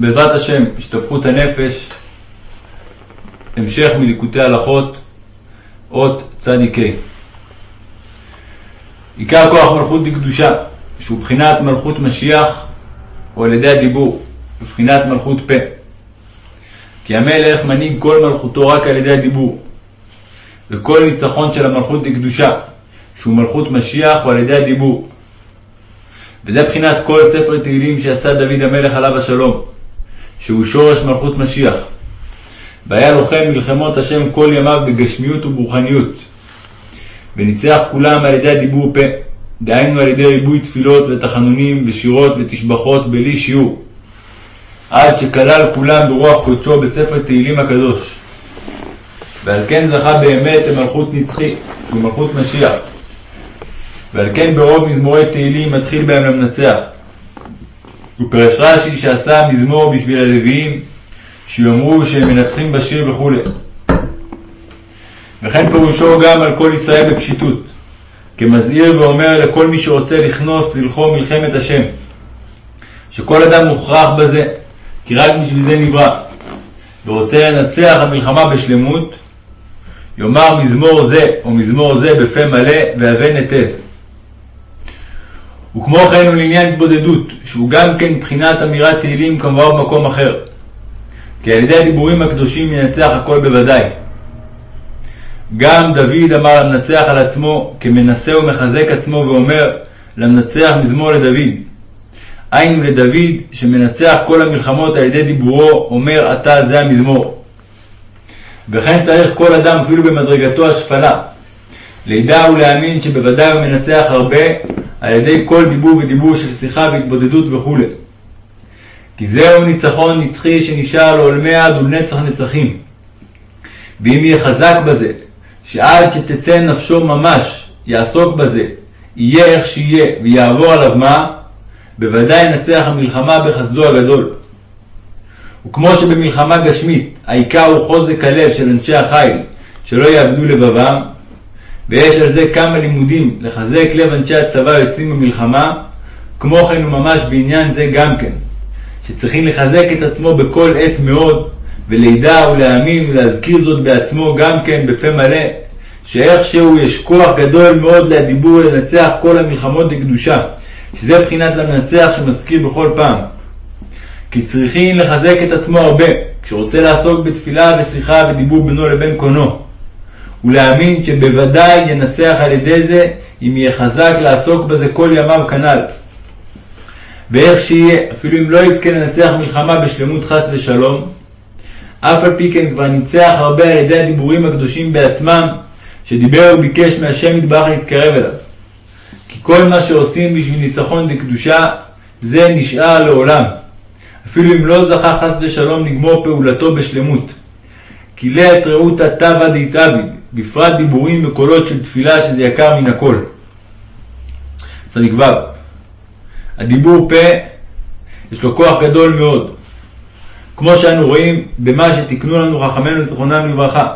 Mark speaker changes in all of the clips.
Speaker 1: בעזרת השם, השתפכות הנפש, המשך מליקוטי הלכות, אות צ"ק. עיקר כוח מלכות דקדושה, שהוא בחינת מלכות משיח, הוא על ידי הדיבור, בבחינת מלכות פה. כי המלך מנהיג כל מלכותו רק על ידי הדיבור, וכל ניצחון של המלכות דקדושה, שהוא מלכות משיח, הוא על ידי הדיבור. וזה בחינת כל ספר תהילים שעשה דוד המלך עליו השלום, שהוא שורש מלכות משיח. והיה לוחם מלחמות השם כל ימיו בגשמיות וברוחניות. וניצח כולם על ידי הדיבור פה, דהיינו על ידי ריבוי תפילות ותחנונים ושירות ותשבחות בלי שיעור, עד שכלל כולם ברוח קודשו בספר תהילים הקדוש. ועל כן זכה באמת למלכות נצחי, שהוא מלכות משיח. ועל כן ברוב מזמורי תהילים מתחיל בהם למנצח. ופרש רש"י שעשה מזמור בשביל הלוויים, שיאמרו שהם מנצחים בשיר וכו'. וכן פירושו גם על כל ישראל בפשיטות, כמזהיר ואומר לכל מי שרוצה לכנוס ללחום מלחמת השם, שכל אדם מוכרח בזה, כי רק בשביל זה נברא, ורוצה לנצח המלחמה בשלמות, יאמר מזמור זה או מזמור זה בפה מלא והבן היטב. וכמו כן הוא לעניין התבודדות, שהוא גם כן מבחינת אמירת תהילים כמובן במקום אחר. כי על ידי הדיבורים הקדושים ינצח הכל בוודאי. גם דוד אמר למנצח על עצמו, כמנסה ומחזק עצמו ואומר למנצח מזמור לדוד. היינו לדוד שמנצח כל המלחמות על ידי דיבורו, אומר אתה זה המזמור. וכן צריך כל אדם אפילו במדרגתו השפלה, לידע ולהאמין שבוודאי הוא מנצח הרבה על ידי כל דיבור ודיבור של שיחה והתבודדות וכו'. כי זהו ניצחון נצחי שנשאר לעולמי עד ולנצח נצחים. ואם יהיה חזק בזה, שעד שתצא נפשו ממש יעסוק בזה, יהיה איך שיהיה ויעבור עליו מה, בוודאי ינצח המלחמה בחסדו הגדול. וכמו שבמלחמה גשמית העיקר הוא חוזק הלב של אנשי החיל, שלא יאבדו לבבם, ויש על זה כמה לימודים לחזק לב אנשי הצבא היוצאים במלחמה, כמו כן הוא ממש בעניין זה גם כן, שצריכים לחזק את עצמו בכל עת מאוד, ולידע ולהאמין ולהזכיר זאת בעצמו גם כן בפה מלא, שאיכשהו יש כוח גדול מאוד להדיבור ולנצח כל המלחמות לקדושה, שזה בחינת למנצח שמזכיר בכל פעם. כי צריכים לחזק את עצמו הרבה, כשרוצה לעסוק בתפילה ושיחה ודיבור בינו לבין קונו. ולהאמין שבוודאי ינצח על ידי זה אם יהיה חזק לעסוק בזה כל ימיו כנ"ל. ואיך שיהיה, אפילו אם לא יזכה לנצח מלחמה בשלמות חס ושלום, אף על פי כן כבר ניצח הרבה על ידי הדיבורים הקדושים בעצמם, שדיבר וביקש מהשם יתברך להתקרב אליו. כי כל מה שעושים בשביל ניצחון דקדושה, זה נשאר לעולם. אפילו אם לא זכה חס ושלום לגמור פעולתו בשלמות. כי לעת רעותא תבא דהתעביד, בפרט דיבורים וקולות של תפילה שזה יקר מן הכל. צדיק ו' הדיבור פה יש לו כוח גדול מאוד. כמו שאנו רואים במה שתיקנו לנו חכמינו זכרונם לברכה,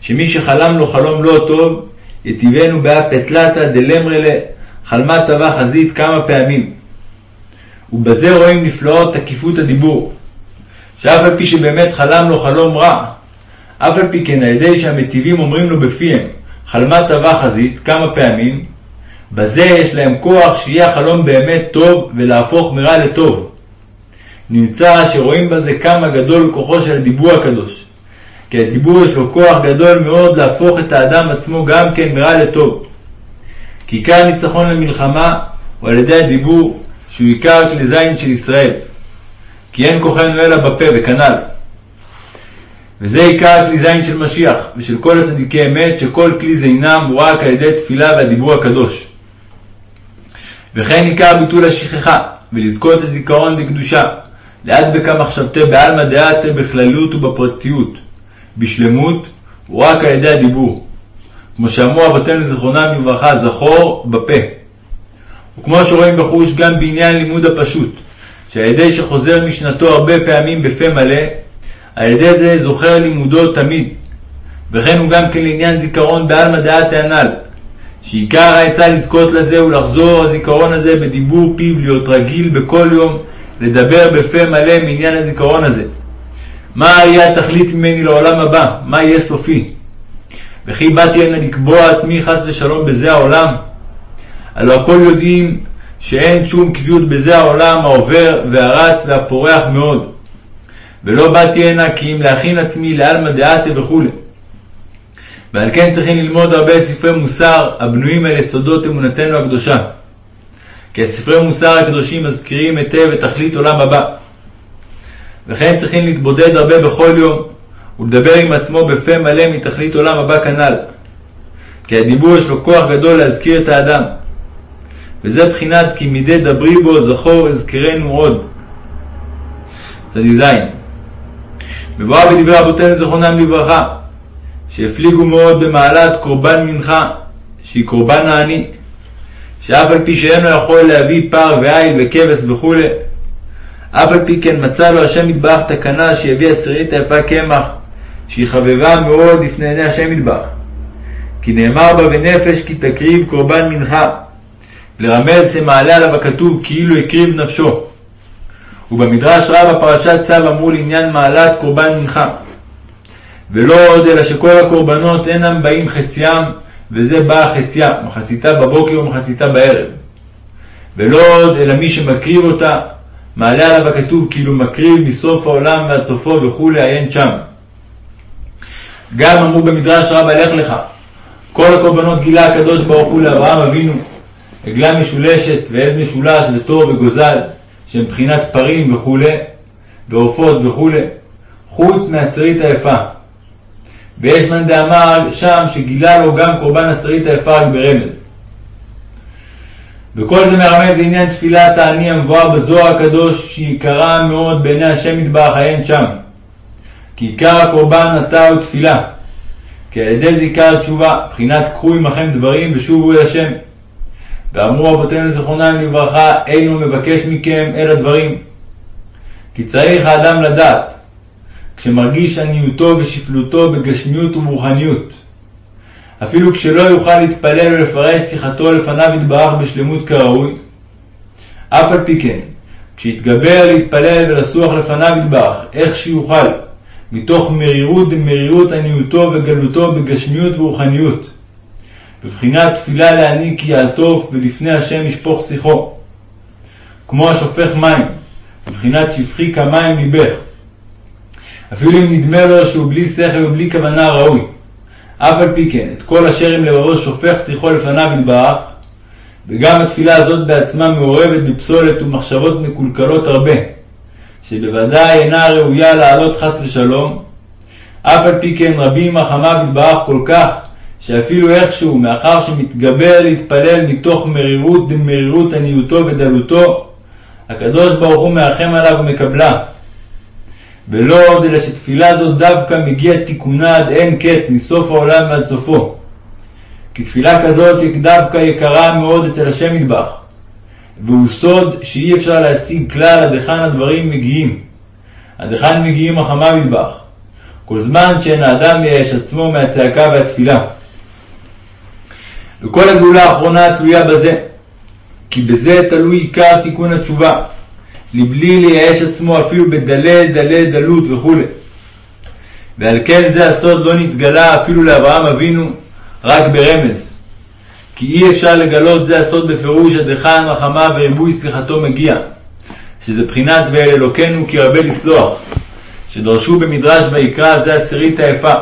Speaker 1: שמי שחלם לו חלום לא טוב, יטיבנו באפתלתא דלמרלה, חלמה טבע חזית כמה פעמים. ובזה רואים נפלאות תקיפות הדיבור, שאף על פי שבאמת חלם לו חלום רע, אף על פי כן על ידי שהמטיבים אומרים לו בפיהם חלמה טבע חזית כמה פעמים, בזה יש להם כוח שיהיה החלום באמת טוב ולהפוך מרע לטוב. נמצא שרואים בזה כמה גדול כוחו של הדיבור הקדוש. כי הדיבור יש לו כוח גדול מאוד להפוך את האדם עצמו גם כן מרע לטוב. כי עיקר הניצחון למלחמה הוא על ידי הדיבור שהוא עיקר כלי זין של ישראל. כי אין כוחנו אלא בפה וכנ"ל. וזה עיקר כלי זין של משיח ושל כל הצדיקי אמת שכל כלי זינם הוא רק על ידי תפילה והדיבור הקדוש. וכן עיקר ביטול השכחה ולזכות את הזיכרון דקדושה להדבקה מחשבתי בעלמא דעתה בכללות ובפרטיות בשלמות הוא רק על ידי הדיבור. כמו שאמרו אבותינו זיכרונם לברכה זכור בפה. וכמו שרואים בחוש גם בעניין לימוד הפשוט, שעל ידי שחוזר משנתו הרבה פעמים בפה מלא, על ידי זה זוכר לימודו תמיד. וכן הוא גם כן לעניין זיכרון בעלמא דעתה הנ"ל, שעיקר העצה לזכות לזה הוא לחזור הזיכרון הזה בדיבור פיו להיות רגיל בכל יום לדבר בפה מלא מעניין הזיכרון הזה. מה יהיה התכלית ממני לעולם הבא? מה יהיה סופי? וכי באתי הנה לקבוע עצמי חס ושלום בזה העולם? הלא הכל יודעים שאין שום קביעות בזה העולם העובר והרץ והפורח מאוד. ולא באתי הנה כי אם להכין עצמי לעלמא דעתה וכו'. ועל כן צריכים ללמוד הרבה ספרי מוסר הבנויים על יסודות אמונתנו הקדושה. כי הספרי מוסר הקדושים מזכירים היטב את תכלית עולם הבא. וכן צריכים להתבודד הרבה בכל יום, ולדבר עם עצמו בפה מלא מתכלית עולם הבא כנ"ל. כי הדיבור יש לו כוח גדול להזכיר את האדם. וזה בחינת כי מדי דברי בו זכור אזכרנו עוד. צדיק ז. מבואר בדברי רבותינו זכרונם לברכה, שהפליגו מאוד במעלת קורבן מנחה, שהיא קורבן העני, שאף על פי שאינו יכול להביא פר ועיל וכבש וכו', אף על פי כן מצא לו השם יתברך תקנה שיביא עשירית היפה קמח, שהיא חבבה מאוד לפני עיני השם יתברך. כי נאמר בה בנפש כי תקריב קורבן מנחה, לרמז שמעלה עליו הכתוב כאילו הקריב נפשו. ובמדרש רב הפרשת צו אמרו לעניין מעלת קורבן מנחה. ולא עוד אלא שכל הקורבנות אינם באים חציים, וזה באה חציה, מחציתה בבוקר ומחציתה בערב. ולא עוד אלא מי שמקריב אותה, מעלה עליו הכתוב כאילו מקריב מסוף העולם ועד סופו וכולי עיין שם. גם אמרו במדרש רב הלך לך, כל הקורבנות גילה הקדוש ברוך הוא לאברהם אבינו, עגלה משולשת ועז משולש ותור וגוזל, שהם מבחינת פרים וכולי, ועופות וכולי, חוץ מעשירית היפה. ויש מאן דאמר שם שגילה לו גם קורבן עשירית היפה רק ברמז. וכל זה מרמז לעניין תפילת העני המבואר בזוהר הקדוש, שיקרה מאוד בעיני השם יתברך העין שם. כי עיקר הקורבן עתה הוא תפילה. כי על ידי זה עיקר התשובה, בחינת קחו עמכם דברים ושובו אל השם. ואמרו רבותינו זכרונם לברכה, אינו מבקש מכם אלא דברים. כי צריך האדם לדעת, כשמרגיש עניותו ושפלותו בגשמיות וברוחניות, אפילו כשלא יוכל להתפלל ולפרש שיחתו לפניו יתברך בשלמות כראוי, אף על פי כן, כשיתגבר להתפלל ולסוח לפניו יתברך, איך שיוכל, מתוך מרירות דמרירות עניותו וגלותו בגשמיות ורוחניות, בבחינת תפילה לעני כי יעטוף ולפני השם ישפוך שיחו, כמו השופך מים, בבחינת שפכי כמים ליבך. אפילו אם נדמה לו שהוא בלי שכל ובלי כוונה ראוי, אף על פי כן, את כל אשר אם לבבו שופך שיחו לפניו יתברך, וגם התפילה הזאת בעצמה מעורבת בפסולת ומחשבות מקולקלות הרבה, שבוודאי אינה ראויה לעלות חס ושלום, אף על פי כן רבים רחמיו יתברך כל כך, שאפילו איכשהו, מאחר שמתגבר להתפלל מתוך מרירות דמרירות עניותו ודלותו, הקדוש ברוך הוא מרחם עליו ומקבלה. ולא עוד אלא שתפילה זו דווקא מגיע תיקונה עד אין קץ, מסוף העולם ועד סופו. כי תפילה כזאת היא דווקא יקרה מאוד אצל השם מטבח, והוא סוד שאי אפשר להשיג כלל עד היכן הדברים מגיעים, עד היכן מגיעים החמה מטבח, כל זמן שאין האדם מייאש עצמו מהצעקה והתפילה. וכל הגאולה האחרונה תלויה בזה, כי בזה תלוי עיקר תיקון התשובה, לבלי לייאש עצמו אפילו בדלי דלי דלות וכו'. ועל כן זה הסוד לא נתגלה אפילו לאברהם אבינו רק ברמז. כי אי אפשר לגלות זה הסוד בפירוש עד היכן רחמה וריבוי סליחתו מגיע, שזה בחינת ואל אלוקינו כי רבה לסלוח, שדרשו במדרש ויקרא זה עשירית היפה.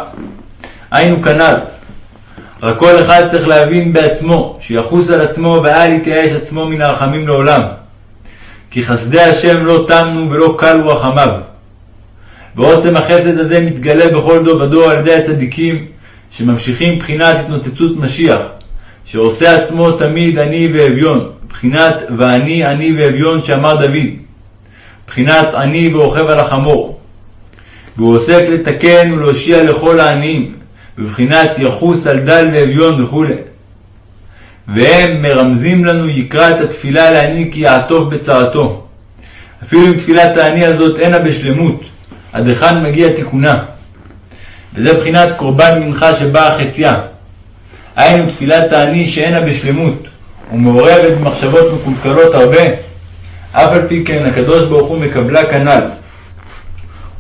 Speaker 1: היינו כנ"ל, רק כל אחד צריך להבין בעצמו, שיחוס על עצמו ואל יתייאש עצמו מן הרחמים לעולם. כי חסדי השם לא תמנו ולא קלו רחמיו. ועוצם החסד הזה מתגלה בכל דור ודור על ידי הצדיקים, שממשיכים בחינת התנוצצות משיח, שעושה עצמו תמיד עני ואביון, בחינת ואני עני ואביון שאמר דוד, בחינת עני ורוכב על החמור. והוא עוסק לתקן ולהושיע לכל העניים, בבחינת יחוס על דל ואביון וכו'. והם מרמזים לנו יקרא את התפילה לעני כי יעטוף בצרתו. אפילו אם תפילת העני הזאת אינה בשלמות, עד היכן מגיע תיקונה. וזה בחינת קורבן מנחה שבאה חציה. היינו תפילת העני שאינה בשלמות, ומעורבת במחשבות מקולקלות הרבה, אף על פי כן הקדוש ברוך הוא מקבלה כנ"ל.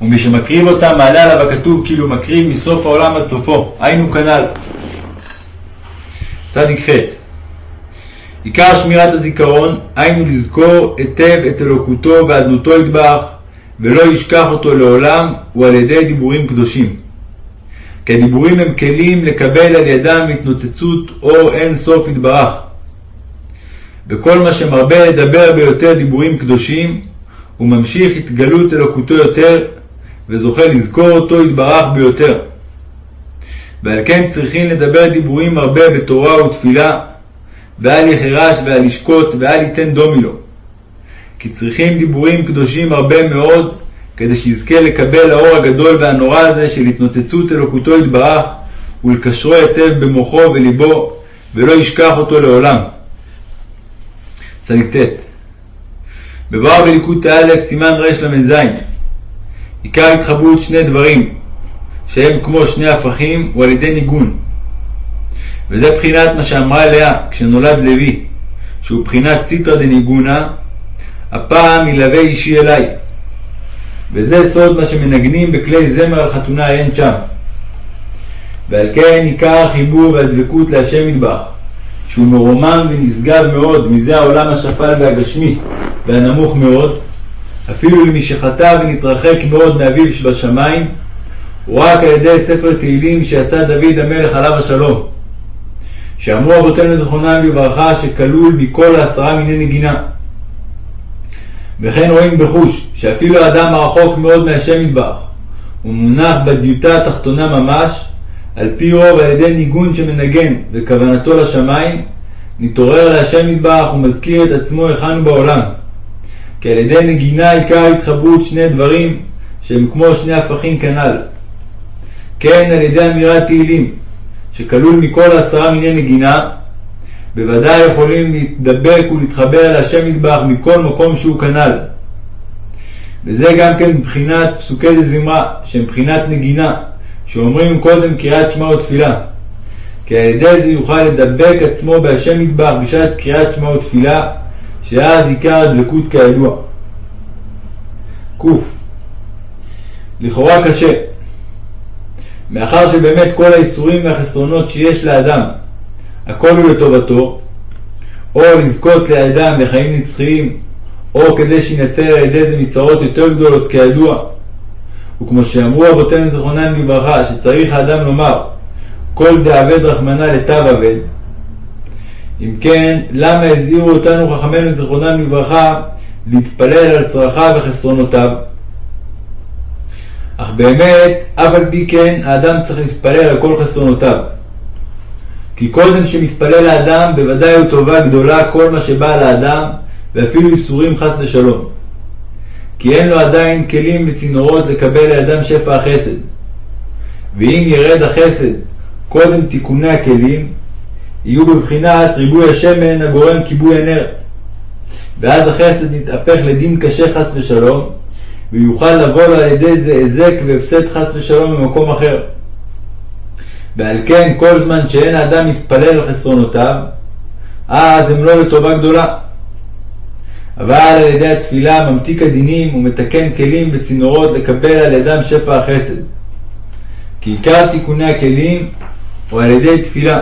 Speaker 1: ומי שמקריב אותה מעלה עליו הכתוב כאילו מקריב מסוף העולם עד סופו, היינו כנ"ל. צ"ח עיקר שמירת הזיכרון, היינו לזכור היטב את אלוקותו ואדנותו יתברך, ולא ישכח אותו לעולם, הוא על ידי דיבורים קדושים. כי הדיבורים הם כלים לקבל על ידם התנוצצות אור אין סוף יתברך. וכל מה שמרבה לדבר ביותר דיבורים קדושים, הוא ממשיך התגלות אלוקותו יותר, וזוכה לזכור אותו יתברך ביותר. ועל כן צריכים לדבר דיבורים הרבה בתורה ותפילה, ואל יחרש ואל ישקוט ואל ייתן דומי לו. כי צריכים דיבורים קדושים הרבה מאוד, כדי שיזכה לקבל האור הגדול והנורא הזה של התנוצצות אלוקותו יתברך, ולקשרו היטב במוחו וליבו, ולא ישכח אותו לעולם. צ"ט בבואר בליקוד א', סימן רל"ז עיקר התחברות שני דברים, שהם כמו שני הפכים, הוא על ידי ניגון. וזה בחינת מה שאמרה לאה כשנולד לוי, שהוא בחינת ציטרא דניגונה, הפעם ילווה אישי אליי. וזה סוד מה שמנגנים בכלי זמר על חתונה אין שם. ועל כן עיקר החיבור והדבקות להשם מטבח, שהוא מרומם ונשגב מאוד מזה העולם השפל והגשמי והנמוך מאוד, אפילו למי שחטא ונתרחק מאוד מאביו שבשמיים, הוא רק על ידי ספר תהילים שעשה דוד המלך עליו השלום. שאמרו אבותינו זכרונם לברכה שכלול מכל העשרה מיני נגינה. וכן רואים בחוש שאפילו האדם הרחוק מאוד מהשם יתברך ומונח בדיוטה התחתונה ממש, על פי רוב על ידי ניגון שמנגן וכוונתו לשמיים, נתעורר להשם יתברך ומזכיר את עצמו היכן הוא בעולם. כי על ידי נגינה עיקר התחברות שני דברים שהם כמו שני הפכים כנ"ל. כן על ידי אמירת תהילים, שכלול מכל עשרה מיני נגינה, בוודאי יכולים להתדבק ולהתחבר אל השם יתברך מכל מקום שהוא כנ"ל. וזה גם כן מבחינת פסוקי דזמרה, שהם מבחינת נגינה, שאומרים קודם קריאת שמע ותפילה. כי על ידי זה יוכל לדבק עצמו בהשם יתברך בשעת קריאת שמע ותפילה, שאז עיקר הדבקות כידוע. ק. לכאורה קשה, מאחר שבאמת כל האיסורים והחסרונות שיש לאדם, הכל הוא לטובתו, או לזכות לאדם לחיים נצחיים, או כדי שינצל על ידי זה מצרות יותר גדולות כידוע. וכמו שאמרו אבותינו זכרונם לברכה, שצריך האדם לומר כל דאבד רחמנא לתו אבד. אם כן, למה הזהירו אותנו חכמינו זכרונם לברכה להתפלל על צרכיו וחסרונותיו? אך באמת, אף על פי כן, האדם צריך להתפלל על כל חסרונותיו. כי קודם שמתפלל האדם, בוודאי הוא טובה גדולה כל מה שבא לאדם, ואפילו איסורים חס ושלום. כי אין לו עדיין כלים וצינורות לקבל לאדם שפע החסד. ואם ירד החסד קודם תיקוני הכלים, יהיו בבחינת ריבוי השמן הגורם כיבוי הנר. ואז החסד יתהפך לדין קשה חס ושלום, ויוכל לבוא לו על ידי זה היזק והפסד חס ושלום במקום אחר. ועל כן כל זמן שאין האדם מתפלל על חסרונותיו, אז הם לא לטובה גדולה. אבל על ידי התפילה ממתיק הדינים ומתקן כלים וצינורות לקבל על ידם שפע החסד. כי עיקר תיקוני הכלים הוא על ידי תפילה.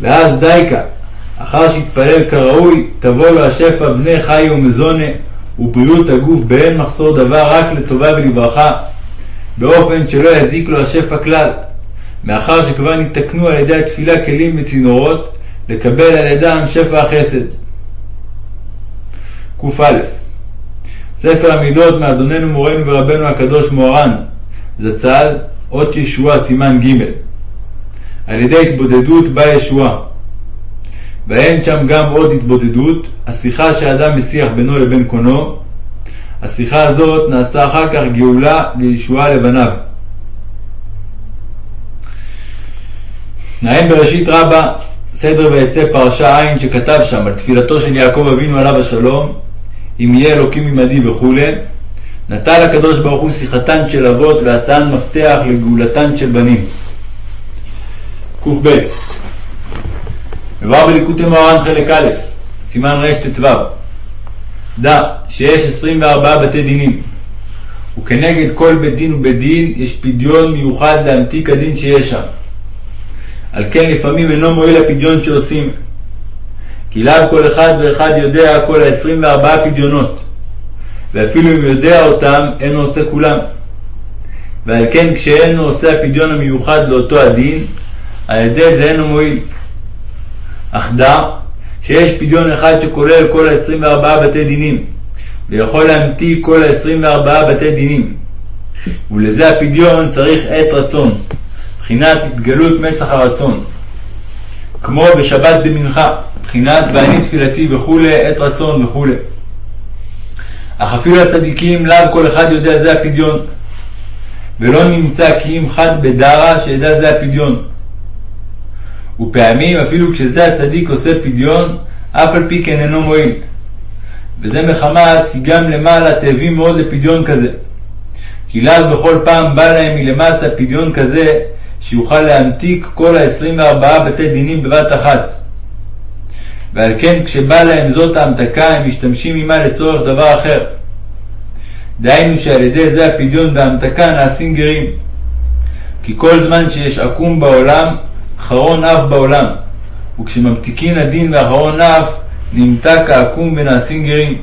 Speaker 1: ואז דייקה, אחר שיתפלל כראוי, תבוא לו השפע בני חי ומזונה, ובריאות הגוף באין מחסור דבר רק לטובה ולברכה, באופן שלא יזיק לו השפע כלל, מאחר שכבר ניתקנו על ידי התפילה כלים וצינורות, לקבל על ידם שפע החסד. קא. ספר המידות מאדוננו מורנו ורבנו הקדוש מוהר"ן זצ"ל, אות ישועה סימן ג' על ידי התבודדות באה ישועה. ואין שם גם עוד התבודדות, השיחה שאדם משיח בינו לבין קונו, השיחה הזאת נעשה אחר כך גאולה וישועה לבניו. נעים בראשית רבה, סדר ויצא פרשה עין שכתב שם על תפילתו של יעקב אבינו עליו השלום, אם יהיה אלוקים עמדי וכולי, נטל הקדוש ברוך הוא שיחתן של אבות ועשן מפתח לגאולתן של בנים. קב מבואר בליקוטי מוהר"ן חלק א', סימן רט"ו דע שיש 24 בתי דינים, וכנגד כל בית דין ובית דין יש פדיון מיוחד להמתיק הדין שיש שם. על כן לפעמים אינו מועיל הפדיון שעושים, כי לאו כל אחד ואחד יודע כל ה-24 פדיונות, ואפילו אם יודע אותם, אינו עושה כולם. ועל כן כשאינו עושה הפדיון המיוחד לאותו הדין, על ידי זה אינו מועיל. אך דע שיש פדיון אחד שכולל כל ה-24 בתי דינים, ויכול להמתיק כל ה-24 בתי דינים. ולזה הפדיון צריך עת רצון, בחינת התגלות מצח הרצון. כמו בשבת במנחה, בחינת ואני תפילתי וכולי, עת רצון וכולי. אך אפילו הצדיקים לאו כל אחד יודע זה הפדיון. ולא נמצא כי אם חד בדרה שידע זה הפדיון. ופעמים אפילו כשזה הצדיק עושה פדיון, אף על פי כן אינו מועיל. וזה מחמת כי גם למעלה תאבים מאוד לפדיון כזה. כי לאו בכל פעם בא להם מלמטה פדיון כזה, שיוכל להמתיק כל ה-24 בתי דינים בבת אחת. ועל כן כשבא להם זאת ההמתקה, הם משתמשים עמה לצורך דבר אחר. דהיינו שעל ידי זה הפדיון וההמתקה נעשים גרים. כי כל זמן שיש עקום בעולם, חרון אף בעולם, וכשממתיקין הדין ואחרון אף, נמתק העקום ונעשים גרים.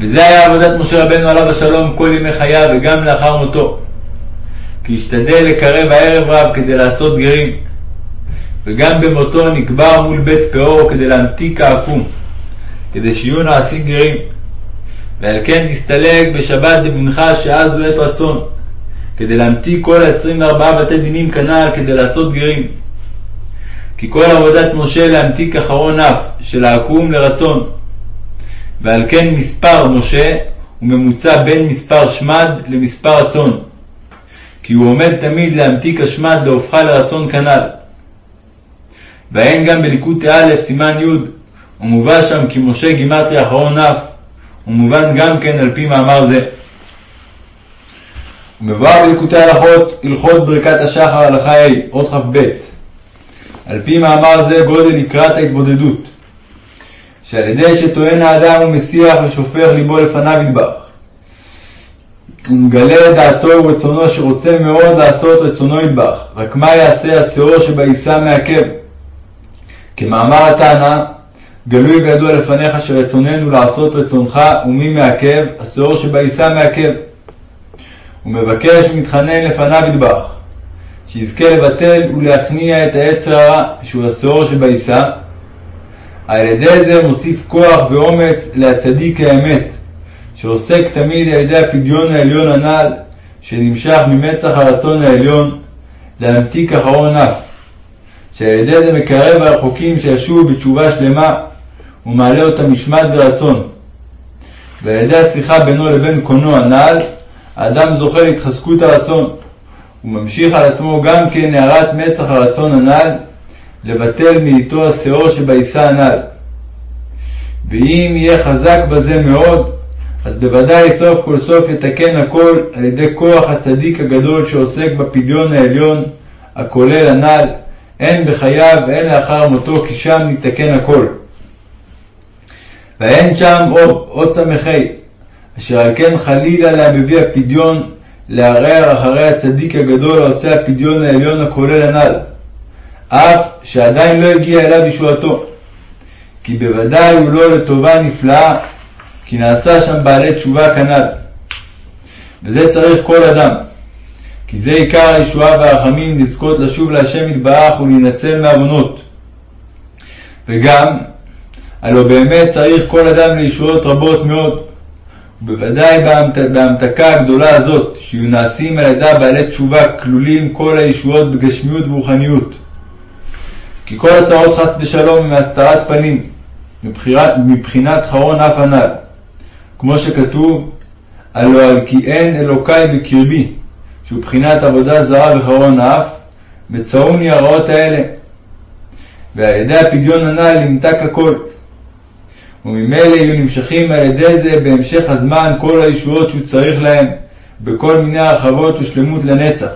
Speaker 1: וזה היה עבודת משה רבנו עליו השלום כל ימי חייו וגם לאחר מותו. כי השתדל לקרב הערב רב כדי לעשות גרים. וגם במותו נקבר מול בית פאור כדי להמתיק העקום, כדי שיהיו נעשים גרים. ועל כן נסתלק בשבת במנחה שעה זו עת רצון, כדי להמתיק כל ה-24 בתי דינים כנ"ל כדי לעשות גרים. כי כל עבודת משה להמתיק אחרון אף, של העקום לרצון. ועל כן מספר משה הוא ממוצע בין מספר שמד למספר רצון. כי הוא עומד תמיד להמתיק השמד להופכה לרצון כנ"ל. והן גם בליקוטי א', סימן י', ומובא שם כי משה גימטרי אחרון אף, ומובן גם כן על פי מאמר זה. ומבואר בליקוטי הלכות, הלכות ברכת השחר הלכה ה', אות כ"ב. על פי מאמר זה גודל לקראת ההתבודדות, שעל ידי שטוען האדם ומסיח ושופך ליבו לפניו ידבח. הוא מגלה את דעתו ורצונו שרוצה מאוד לעשות רצונו ידבח, רק מה יעשה השאור שבעיסה מעכב? כמאמר הטענה, גלוי וידוע לפניך שרצוננו לעשות רצונך, ומי מעכב? השאור שבעיסה מעכב. הוא מבקש ומתחנן לפניו ידבח, שיזכה לבטל ולהכניע את היצר הרע, שהוא השאור שבעיסה. על ידי זה מוסיף כוח ואומץ להצדיק האמת, שעוסק תמיד על ידי הפדיון העליון הנ"ל, שנמשך ממצח הרצון העליון, להמתיק אחרון אף, שעל ידי זה מקרב הרחוקים שישובו בתשובה שלמה, ומעלה אותם משמעת ורצון. ועל ידי השיחה בינו לבין קונו הנ"ל, האדם זוכה להתחזקות הרצון. הוא ממשיך על עצמו גם כן הערת מצח הרצון הנ"ל, לבטל מאיתו השאור שבעיסה הנ"ל. ואם יהיה חזק בזה מאוד, אז בוודאי סוף כל סוף יתקן הכל על ידי כוח הצדיק הגדול שעוסק בפדיון העליון, הכולל הנ"ל, הן בחייו והן לאחר מותו, כי שם ניתקן הכל. ואין שם עוד, עוד סמכי, אשר על כן חלילה להביא הפדיון לערער אחרי הצדיק הגדול העושה הפדיון העליון הכולל הנ"ל, אף שעדיין לא הגיע אליו ישועתו. כי בוודאי הוא לא לטובה נפלאה, כי נעשה שם בעלי תשובה כנ"ל. וזה צריך כל אדם. כי זה עיקר הישועה והרחמים לזכות לשוב להשם יתברך ולהינצל מעוונות. וגם, הלא באמת צריך כל אדם לישועות רבות מאוד, ובוודאי בהמת, בהמתקה הגדולה הזאת, שיהיו נעשים על ידה בעלי תשובה כלולים כל הישועות בגשמיות ורוחניות. כי כל הצרות חס ושלום הם מהסתרת פנים, מבחינת, מבחינת חרון אף הנ"ל. כמו שכתוב, הלא על כי אין אלוקי בקרבי, שהוא בחינת עבודה זרה וחרון אף, מצאוני הרעות האלה. ועל ידי הפדיון הנ"ל נמתק הכל. וממילא יהיו נמשכים על ידי זה בהמשך הזמן כל הישועות שהוא צריך להם, בכל מיני הרחבות ושלמות לנצח.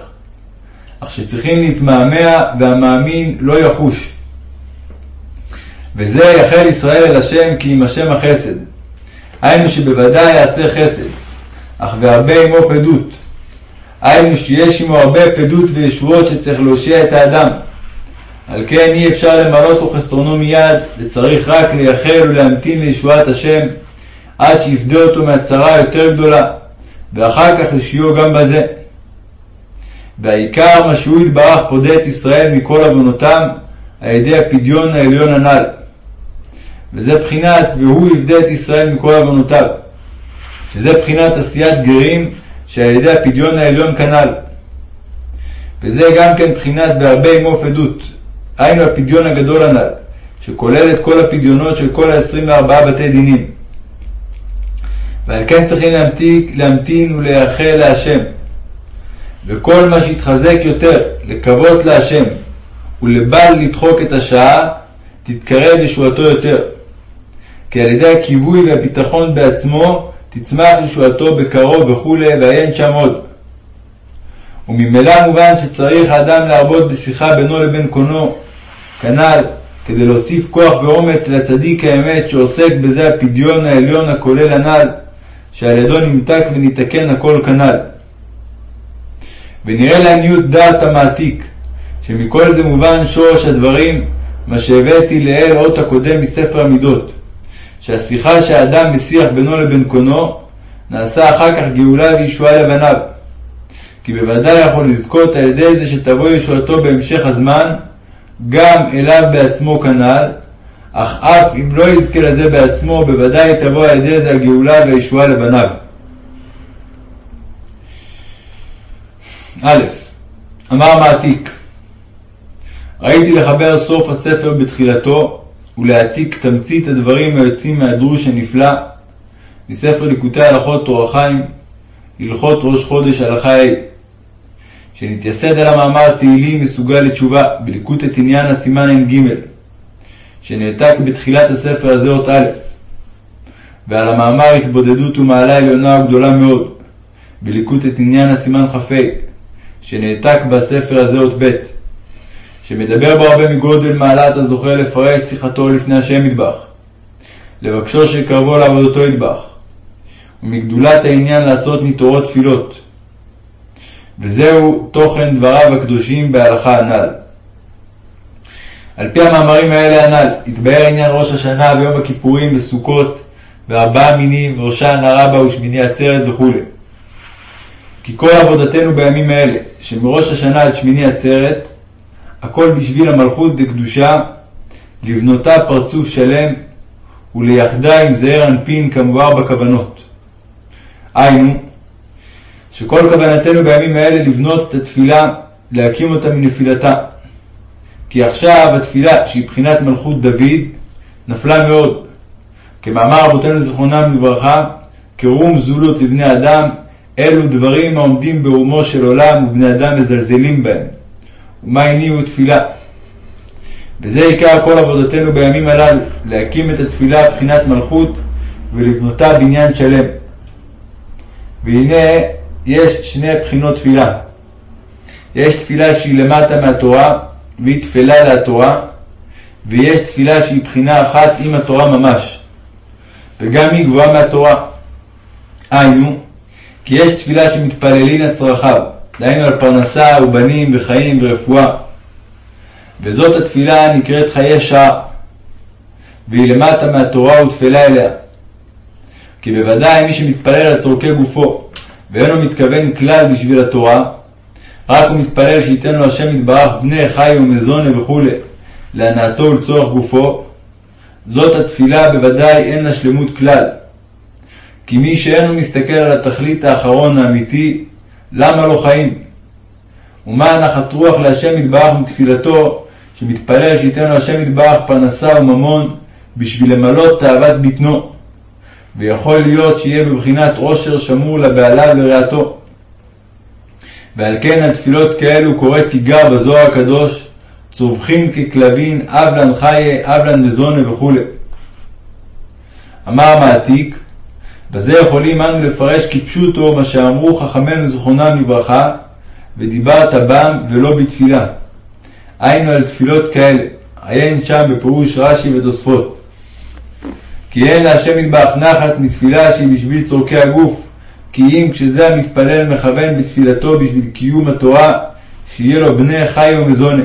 Speaker 1: אך שצריכים להתמהמה והמאמין לא יחוש. וזה יחל ישראל אל השם כי עם השם החסד. היינו שבוודאי יעשה חסד, אך והרבה עמו פדות. היינו שיש עמו הרבה פדות וישועות שצריך להושיע את האדם. על כן אי אפשר למלות לו חסרונו מיד, וצריך רק לייחל ולהמתין לישועת השם, עד שיפדה אותו מהצרה היותר גדולה, ואחר כך ישיעו גם בזה. והעיקר מה שהוא יתברך פודה את ישראל מכל עוונותם על ידי הפדיון העליון הנ"ל. וזה בחינת והוא יפדה את ישראל מכל עוונותיו. שזה בחינת עשיית גרים שעל ידי הפדיון העליון כנ"ל. וזה גם כן בחינת בהרבה עמו עדות, היינו הפדיון הגדול הנ"ל, שכולל את כל הפדיונות של כל ה-24 בתי דינים. ועל כן צריכים להמתיק, להמתין ולייחל להשם. וכל מה שיתחזק יותר לקוות להשם ולבל לדחוק את השעה, תתקרב ישועתו יותר. כי על ידי הכיווי והביטחון בעצמו תצמח ישועתו בקרוב וכולי, ועיין שם עוד. וממילא מובן שצריך האדם להרבות בשיחה בינו לבין קונו, כנ"ל, כדי להוסיף כוח ואומץ לצדיק האמת שעוסק בזה הפדיון העליון הכולל הנ"ל, שעל ידו נמתק וניתקן הכל כנ"ל. ונראה לעניות דעת המעתיק, שמכל זה מובן שורש הדברים, מה שהבאתי לאל אות הקודם מספר המידות, שהשיחה שהאדם משיח בינו לבין קונו, נעשה אחר כך גאולה וישועה לבניו. כי בוודאי יכול לזכות על ידי זה שתבוא ישועתו בהמשך הזמן, גם אליו בעצמו כנ"ל, אך אף אם לא יזכה לזה בעצמו, בוודאי תבוא על ידי זה הגאולה והישועה לבניו. א. אמר מעתיק ראיתי לחבר סוף הספר בתחילתו ולהעתיק תמצית הדברים היוצאים מהדרוש הנפלא מספר ליקוטי הלכות תור החיים, הלכות ראש חודש הלכה ה', שנתייסד על המאמר תהילים מסוגל לתשובה בליקוטי עניין הסימן ע"ג, שנעתק בתחילת הספר הזה אות א', ועל המאמר התבודדות ומעלה עליונה וגדולה מאוד, בליקוטי עניין הסימן כ"ה, שנעתק בספר הזה אות ב', שמדבר בו הרבה מגודל מעלת הזוכה לפרש שיחתו לפני השם ידבח, לבקשו שקרבו לעבודתו ידבח, ומגדולת העניין לעשות מתורות תפילות. וזהו תוכן דבריו הקדושים בהלכה הנ"ל. על פי המאמרים האלה הנ"ל, התבהר עניין ראש השנה ויום הכיפורים וסוכות וארבעה מינים וראשן הרבה ושמיני עצרת וכו'. כי כל עבודתנו בימים האלה, שמראש השנה עד שמיני עצרת, הכל בשביל המלכות דקדושה, לבנותה פרצוף שלם, וליחדה עם זעיר אנפין כמובן בכוונות. היינו, שכל כוונתנו בימים האלה לבנות את התפילה, להקים אותה מנפילתה. כי עכשיו התפילה, שהיא בחינת מלכות דוד, נפלה מאוד. כמאמר רבותינו זיכרונם לברכה, קרום זולות לבני אדם, אלו דברים העומדים ברומו של עולם ובני אדם מזלזלים בהם. ומה הניעו תפילה? וזה עיקר כל עבודתנו בימים הללו, להקים את התפילה בחינת מלכות ולבנותה בניין שלם. והנה יש שני בחינות תפילה. יש תפילה שהיא למטה מהתורה, והיא תפלה להתורה, ויש תפילה שהיא בחינה אחת עם התורה ממש, וגם היא גבוהה מהתורה. היינו, כי יש תפילה שמתפללין על צרכיו, דהיינו על פרנסה ובנים וחיים ורפואה. וזאת התפילה נקראת חיי שעה, והיא למטה מהתורה ותפלה אליה. כי בוודאי מי שמתפלל על צורכי גופו, ואינו מתכוון כלל בשביל התורה, רק הוא מתפלל שייתן לו השם יתברך בני חי ומזונה וכו' להנאתו ולצורך גופו, זאת התפילה בוודאי אין לה שלמות כלל. כי מי שאינו מסתכל על התכלית האחרון האמיתי, למה לא חיים? ומה נחת רוח להשם יתברך מתפילתו, שמתפלל שייתן לו השם יתברך פרנסה וממון, בשביל למלות תאוות בטנו. ויכול להיות שיהיה בבחינת עושר שמור לבעלה ורעתו. ועל כן על תפילות כאלו קורא תיגר בזוהר הקדוש, צווחין ככלבין, אבלן חיי, אבלן מזונה וכו'. אמר מעתיק, בזה יכולים אנו לפרש כפשוטו מה שאמרו חכמינו זכרונם לברכה, ודיברת בם ולא בתפילה. היינו על תפילות כאלה, עיין שם בפירוש רש"י ותוספות. כי אין להשם יתברך נחת מתפילה שהיא בשביל צורכי הגוף, כי אם כשזה המתפלל מכוון בתפילתו בשביל קיום התורה, שיהיה לו בני חי ומזונה,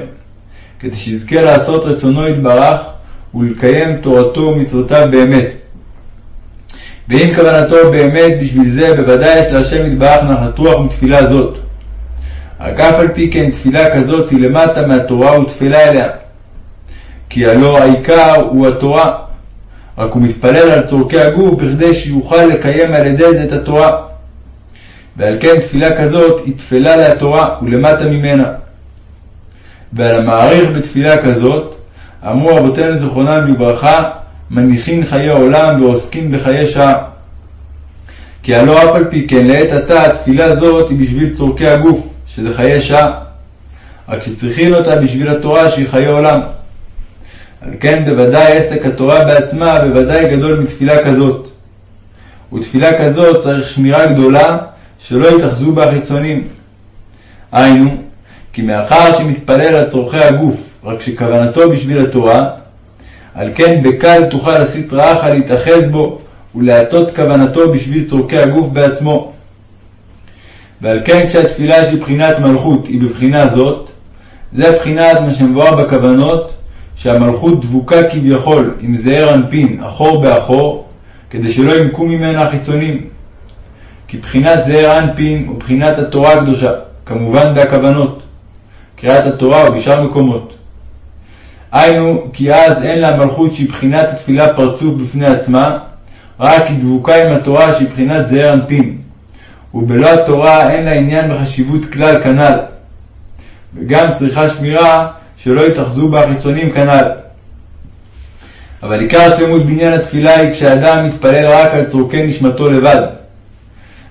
Speaker 1: כדי שיזכה לעשות רצונו יתברך ולקיים תורתו ומצוותיו באמת. ואם כוונתו באמת בשביל זה, בוודאי יש להשם יתברך נחת רוח מתפילה זאת. רק אף על פי כן תפילה כזאת היא למטה מהתורה ותפילה אליה. כי הלא העיקר הוא התורה, רק הוא מתפלל על צורכי הגוף בכדי שיוכל לקיים על ידי זה את התורה. ועל כן תפילה כזאת היא תפלה להתורה ולמטה ממנה. ועל המעריך בתפילה כזאת, אמרו רבותינו זיכרונם לברכה, מניחין חיי עולם ועוסקים בחיי שעה. כי הלא אף על פי כן לעת עתה התפילה זאת היא בשביל צורכי הגוף, שזה חיי שעה. רק שצריכים אותה בשביל התורה שהיא חיי עולם. על כן בוודאי עסק התורה בעצמה בוודאי גדול מתפילה כזאת. ותפילה כזאת צריך שמירה גדולה שלא יתאחזו בה החיצונים. היינו, כי מאחר שמתפלל על צורכי הגוף, רק שכוונתו בשביל התורה, על כן בקל תוכל להסית רעך להתאחז בו ולהטות כוונתו בשביל צורכי הגוף בעצמו. ועל כן כשהתפילה שהיא בחינת מלכות היא בבחינה זאת, זה בחינת מה שמבואר בכוונות, שהמלכות דבוקה כביכול עם זעיר אנפין אחור באחור, כדי שלא ימקו ממנה החיצונים. כי בחינת זעיר אנפין הוא בחינת התורה הקדושה, כמובן בהכוונות, קריאת התורה ובשאר מקומות. היינו, כי אז אין לה מלכות שהיא בחינת התפילה פרצוף בפני עצמה, רק היא דבוקה עם התורה שהיא בחינת זעיר אנפין. ובלא התורה אין לה עניין בחשיבות כלל כנ"ל. וגם צריכה שמירה שלא יתאחזו בה החיצונים כנ"ל. אבל עיקר שלמות בניין התפילה היא כשאדם מתפלל רק על צורכי נשמתו לבד.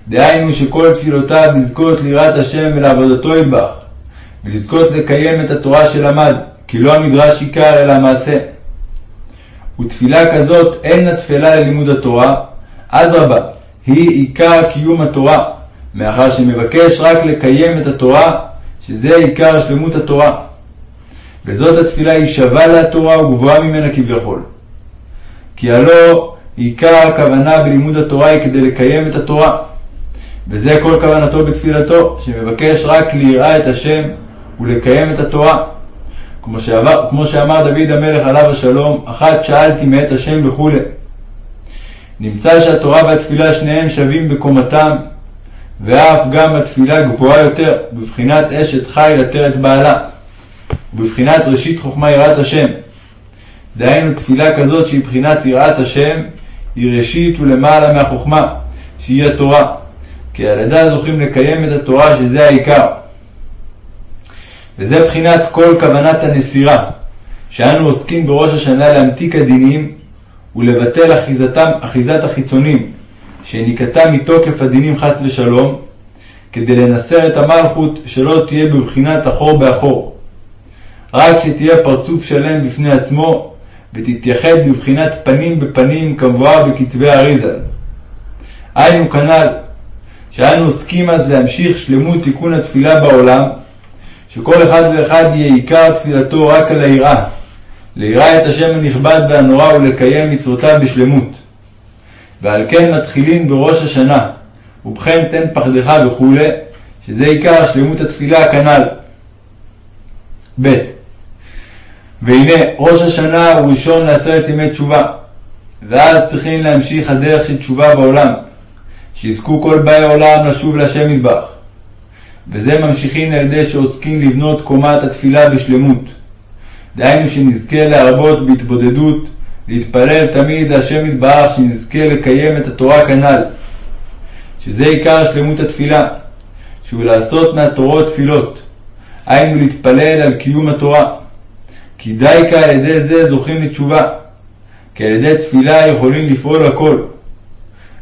Speaker 1: דהיינו שכל תפילותיו לזכות ליראת השם ולעבודתו ידבח, ולזכות לקיים את התורה שלמד, כי לא המדרש עיקר אלא המעשה. ותפילה כזאת אין לה תפלה ללימוד התורה, אדרבה, היא עיקר קיום התורה, מאחר שמבקש רק לקיים את התורה, שזה עיקר שלמות התורה. וזאת התפילה היא שווה לתורה וגבוהה ממנה כביכול. כי הלא עיקר הכוונה בלימוד התורה היא כדי לקיים את התורה. וזה כל כוונתו בתפילתו, שמבקש רק ליראה את השם ולקיים את התורה. כמו, שעבר, כמו שאמר דוד המלך עליו השלום, אחת שאלתי מאת השם וכולי. נמצא שהתורה והתפילה שניהם שווים בקומתם, ואף גם התפילה גבוהה יותר, בבחינת אשת חי לתרת בעלה, ובבחינת ראשית חוכמה יראת השם. דהיינו תפילה כזאת שהיא בחינת יראת השם, היא ראשית ולמעלה מהחוכמה, שהיא התורה. כי על ידה זוכים לקיים את התורה שזה העיקר. וזה בחינת כל כוונת הנסירה, שאנו עוסקים בראש השנה להמתיק הדינים ולבטל אחיזתם, אחיזת החיצונים, שניקתה מתוקף הדינים חס ושלום, כדי לנסר את המלכות שלא תהיה בבחינת אחור באחור. רק שתהיה פרצוף שלם בפני עצמו, ותתייחד בבחינת פנים בפנים כמבואר בכתבי האריזה. היינו כנ"ל, שאנו עוסקים אז להמשיך שלמות תיקון התפילה בעולם, שכל אחד ואחד יהיה עיקר תפילתו רק על היראה, ליראה את השם הנכבד והנורא ולקיים מצוותיו בשלמות. ועל כן מתחילים בראש השנה, ובכן תן פחדך וכו', שזה עיקר שלמות התפילה כנ"ל. ב. והנה ראש השנה הוא ראשון לעשרת ימי תשובה, ואז צריכים להמשיך הדרך של תשובה בעולם, שיזכו כל באי עולם לשוב להשם מטבח. וזה ממשיכים על ידי שעוסקים לבנות קומת התפילה בשלמות. דהיינו שנזכה להרבות בהתבודדות, להתפלל תמיד להשם יתברך, שנזכה לקיים את התורה כנ"ל. שזה עיקר שלמות התפילה, שהוא לעשות מהתורות תפילות, היינו להתפלל על קיום התורה. כי די על ידי זה זוכים לתשובה, כי על ידי תפילה יכולים לפעול הכל.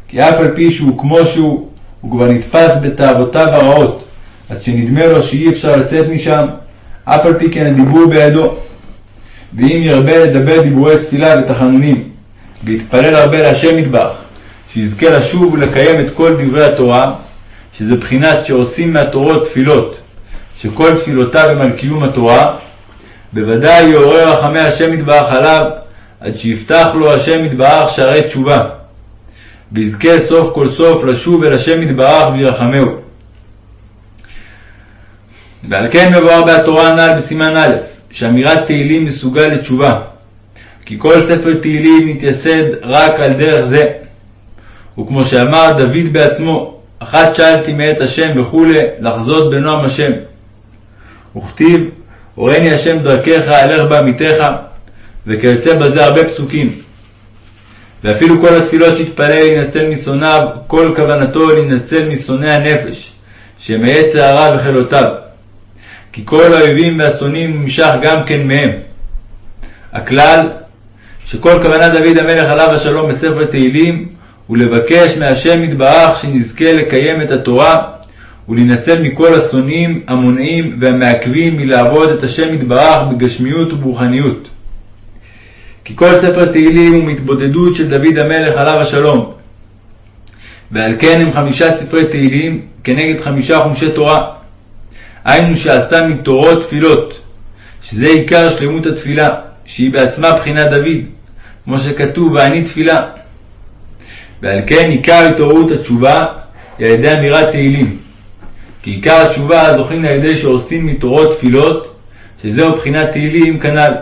Speaker 1: כי אף על פי שהוא כמו שהוא, הוא כבר נתפס בתאוותיו הרעות, עד שנדמה לו שאי אפשר לצאת משם, אף על פי כן הדיבור בידו. ואם ירבה לדבר דיבורי תפילה ותחנונים, ויתפלל הרבה להשם מטבח, שיזכה לשוב ולקיים את כל דברי התורה, שזה בחינת שעושים מהתורות תפילות, שכל תפילותיו הם על קיום התורה, בוודאי יעורר רחמי השם יתברך עליו, עד שיפתח לו השם יתברך שערי תשובה, ויזכה סוף כל סוף לשוב אל השם יתברך וירחמהו. ועל כן מבואר בהתורה הנ"ל בסימן א', שאמירת תהילים מסוגל לתשובה, כי כל ספר תהילים מתייסד רק על דרך זה. וכמו שאמר דוד בעצמו, אחת שאלתי מאת השם וכולי, לחזות בנועם השם. וכתיב, הורני השם דרכך, אלך בעמיתך, וכיוצא בזה הרבה פסוקים. ואפילו כל התפילות שהתפלל להינצל משונאיו, כל כוונתו להינצל משונאי הנפש, שהם מעץ וחילותיו. כי כל האויבים והשונאים נמשך גם כן מהם. הכלל, שכל כוונת דוד המלך עליו השלום בספר תהילים, הוא לבקש מהשם יתברך שנזכה לקיים את התורה, ולהינצל מכל השונאים, המונעים והמעכבים מלעבוד את השם יתברך בגשמיות וברוחניות. כי כל ספר תהילים הוא מתבודדות של דוד המלך עליו השלום. ועל כן הם חמישה ספרי תהילים כנגד חמישה חומשי תורה. היינו שעשה מתורות תפילות, שזה עיקר שלמות התפילה, שהיא בעצמה בחינת דוד, כמו שכתוב ואני תפילה. ועל כן עיקר התעוררות התשובה היא על ידי אמירת תהילים. כי עיקר התשובה זוכין על ידי שעושים מתורות תפילות, שזהו בחינת תהילים כנ"ל.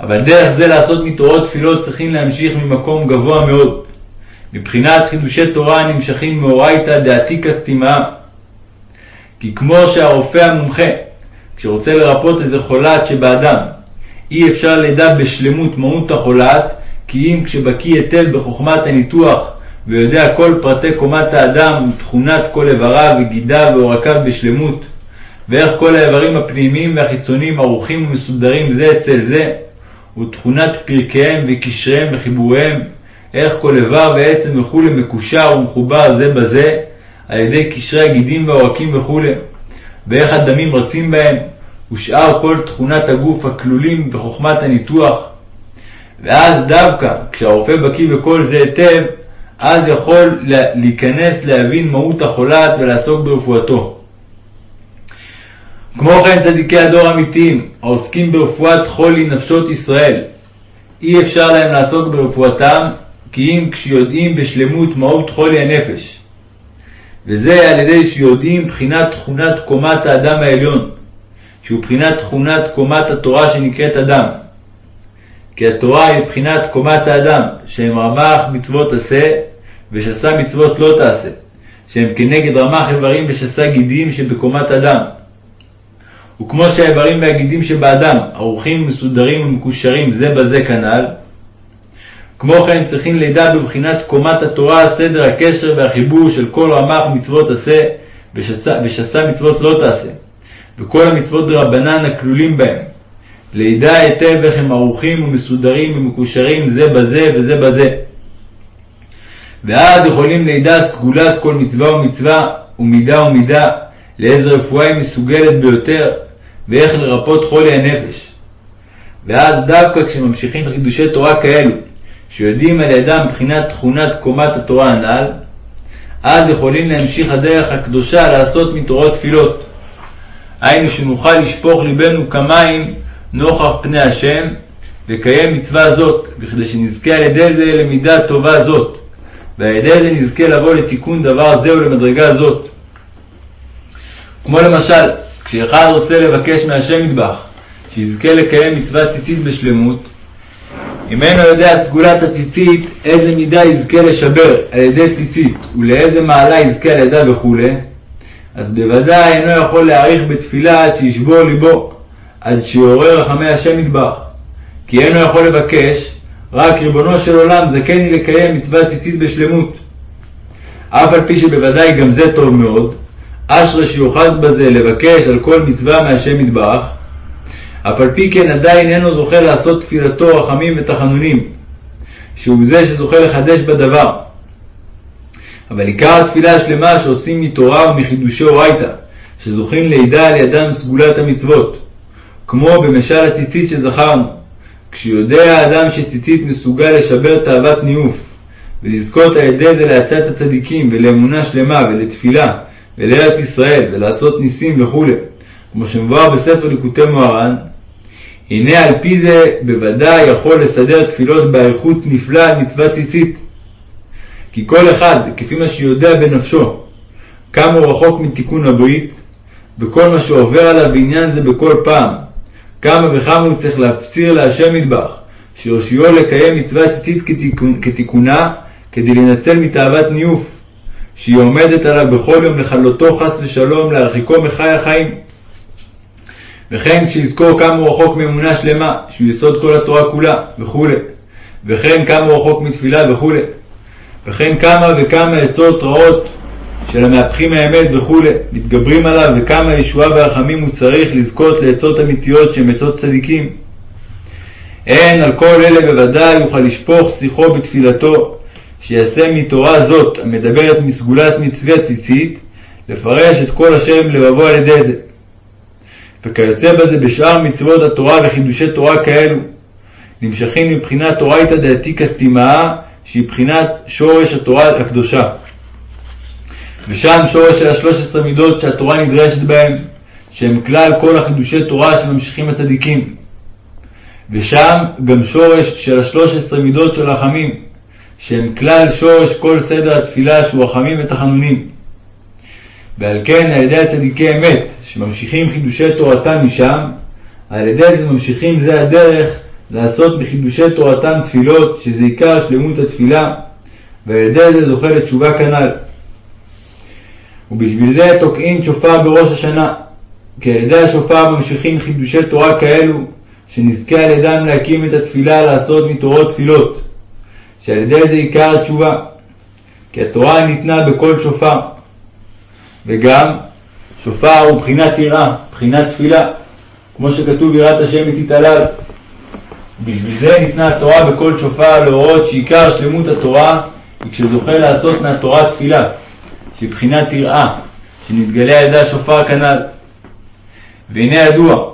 Speaker 1: אבל דרך זה לעשות מתורות תפילות צריכים להמשיך ממקום גבוה מאוד, מבחינת חידושי תורה הנמשכים מאורייתא דעתיקא סתימה. כי כמו שהרופא המומחה, כשרוצה לרפות איזה חולת שבאדם, אי אפשר לדע בשלמות מהות החולת, כי אם כשבקיא היטב בחוכמת הניתוח ויודע כל פרטי קומת האדם ותכונת כל איבריו וגידיו ועורקיו בשלמות, ואיך כל האיברים הפנימיים והחיצוניים ערוכים ומסודרים זה אצל זה, ותכונת פרקיהם וקשריהם וחיבוריהם, איך כל איבר ועצם וכולי מקושר ומחובר זה בזה, על ידי קשרי הגידים והעורקים וכולי, ואיך הדמים רצים בהם, ושאר כל תכונת הגוף הכלולים בחוכמת הניתוח. ואז דווקא כשהרופא בקיא בכל זה היטב, אז יכול להיכנס להבין מהות החולת ולעסוק ברפואתו. כמו כן צדיקי הדור האמיתיים, העוסקים ברפואת חולי נפשות ישראל, אי אפשר להם לעסוק ברפואתם, כי אם כשיודעים בשלמות מהות חולי הנפש. וזה על ידי שיודעים בחינת תכונת קומת האדם העליון, שהוא בחינת תכונת קומת התורה שנקראת אדם. כי התורה היא בחינת קומת האדם, שהם רמ"ח מצוות עשה, ושסה מצוות לא תעשה, שהם כנגד רמ"ח איברים ושסה גידים שבקומת אדם. וכמו שהאיברים והגידים שבאדם ערוכים מסודרים ומקושרים זה בזה כנ"ל, כמו כן צריכים לידע בבחינת קומת התורה סדר הקשר והחיבור של כל רמ"ח מצוות עשה ושסה מצוות לא תעשה, וכל המצוות דרבנן הכלולים בהם. לידע היטב איך הם ערוכים ומסודרים ומקושרים זה בזה וזה בזה. ואז יכולים לידע סגולת כל מצווה ומצווה ומידה ומידה, לאיזה רפואה היא מסוגלת ביותר, ואיך לרפות חולי הנפש. ואז דווקא כשממשיכים חידושי תורה כאלו, שיודעים על ידם מבחינת תכונת קומת התורה הנ"ל, אז יכולים להמשיך הדרך הקדושה לעשות מתורות תפילות. היינו שנוכל לשפוך ליבנו כמים נוכח פני השם, לקיים מצווה זאת, בכדי שנזכה על ידי זה למידה טובה זאת, ועל ידי זה נזכה לבוא לתיקון דבר זה ולמדרגה זאת. כמו למשל, כשאחד רוצה לבקש מהשם מטבח, שיזכה לקיים מצוות ציצית בשלמות, אם אינו יודע סגולת הציצית, איזה מידה יזכה לשבר על ידי ציצית, ולאיזה מעלה יזכה על ידה וכו', אז בוודאי אינו יכול להעריך בתפילה עד שישבור ליבו, עד שיעורר רחמי השם מטבח. כי אינו יכול לבקש, רק ריבונו של עולם זכני לקיים מצוות ציצית בשלמות. אף על פי שבוודאי גם זה טוב מאוד, אשרי שיוחז בזה לבקש על כל מצווה מהשם יתברך, אף על פי כן עדיין אינו זוכה לעשות תפילתו רחמים ותחנונים, שהוא זה שזוכה לחדש בדבר. אבל עיקר התפילה השלמה שעושים מתורה ומחידושי אורייתא, שזוכים לידע על ידם סגולת המצוות, כמו במשל הציצית שזכרנו, כשיודע האדם שציצית מסוגל לשבר תאוות ניאוף, ולזכות על ידי זה לעצת הצדיקים ולאמונה שלמה ולתפילה ולארץ ישראל ולעשות ניסים וכו', כמו שמבואר בספר ליקוטי מוהר"ן, הנה על פי זה בוודאי יכול לסדר תפילות באריכות נפלאה על מצוות ציצית. כי כל אחד, כפי מה שיודע בנפשו, כמה הוא רחוק מתיקון הברית, וכל מה שעובר עליו בעניין זה בכל פעם, כמה וכמה הוא צריך להפציר להשם מטבח, שיושיעו לקיים מצווה ציצית כתיקון, כתיקונה, כדי לנצל מתאוות ניוף, שהיא עומדת עליו בכל יום לכלותו חס ושלום, להרחיקו מחי החיים. וכן כשיזכור כמה הוא רחוק מאמונה שלמה, שהוא יסוד כל התורה כולה, וכו', וכן כמה הוא רחוק מתפילה וכו', וכן כמה וכמה עצות רעות של המהפכים האמת וכו', מתגברים עליו, וכמה ישועה ורחמים הוא צריך לזכות לעצות אמיתיות שהן עצות צדיקים. אין על כל אלה בוודאי יוכל לשפוך שיחו בתפילתו, שיעשה מתורה זאת, המדברת מסגולת מצווה הציצית, לפרש את כל עם לבבו על ידי זה. וכיוצא בזה בשאר מצוות התורה וחידושי תורה כאלו, נמשכים מבחינת תורייתא דעתיקא סתימאה, שהיא בחינת שורש התורה הקדושה. ושם שורש של השלוש עשרה מידות שהתורה נדרשת בהם, שהם כלל כל החידושי תורה שממשיכים הצדיקים. ושם גם שורש של השלוש עשרה מידות של רחמים, שהם כלל שורש כל סדר התפילה שהוא רחמים ותחנונים. ועל כן על ידי הצדיקי אמת, שממשיכים חידושי תורתם משם, על ידי זה ממשיכים זה הדרך לעשות מחידושי תורתם תפילות, שזה עיקר שלמות התפילה, ועל ידי זה זוכה לתשובה כנ"ל. ובשביל זה תוקעין שופר בראש השנה, כי על ידי השופר ממשיכים חידושי תורה כאלו, שנזכה על ידם להקים את התפילה לעשות מתורות תפילות, שעל ידי זה עיקר התשובה, כי התורה ניתנה בקול שופר. וגם שופר הוא בחינת יראה, בחינת תפילה, כמו שכתוב יראת השם תתעלל. בשביל זה ניתנה התורה בקול שופר להורות שעיקר שלמות התורה היא כשזוכה לעשות מהתורה תפילה, שהיא בחינת יראה, שנתגלה על ידי השופר כנ"ל. והנה ידוע,